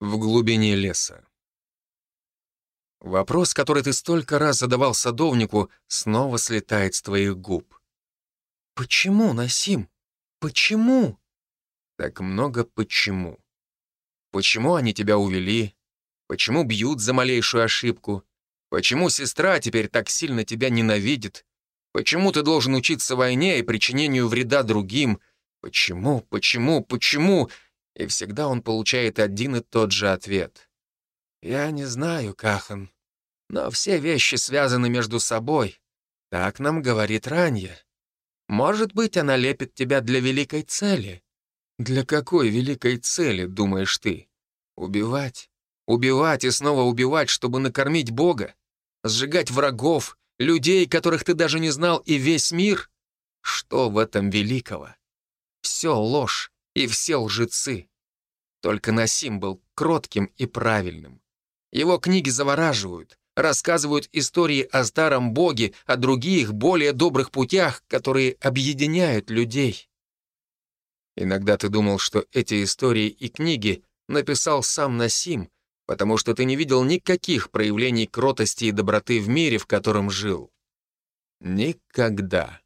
в глубине леса. Вопрос, который ты столько раз задавал садовнику, снова слетает с твоих губ. «Почему, Насим? Почему?» Так много почему. Почему они тебя увели? Почему бьют за малейшую ошибку? Почему сестра теперь так сильно тебя ненавидит? Почему ты должен учиться войне и причинению вреда другим? Почему, почему, почему? И всегда он получает один и тот же ответ. «Я не знаю, Кахан, но все вещи связаны между собой. Так нам говорит Ранья. Может быть, она лепит тебя для великой цели». «Для какой великой цели, думаешь ты? Убивать? Убивать и снова убивать, чтобы накормить Бога? Сжигать врагов, людей, которых ты даже не знал, и весь мир? Что в этом великого? Все ложь и все лжецы. Только Насим был кротким и правильным. Его книги завораживают, рассказывают истории о старом боге, о других, более добрых путях, которые объединяют людей. Иногда ты думал, что эти истории и книги написал сам Насим, потому что ты не видел никаких проявлений кротости и доброты в мире, в котором жил. Никогда.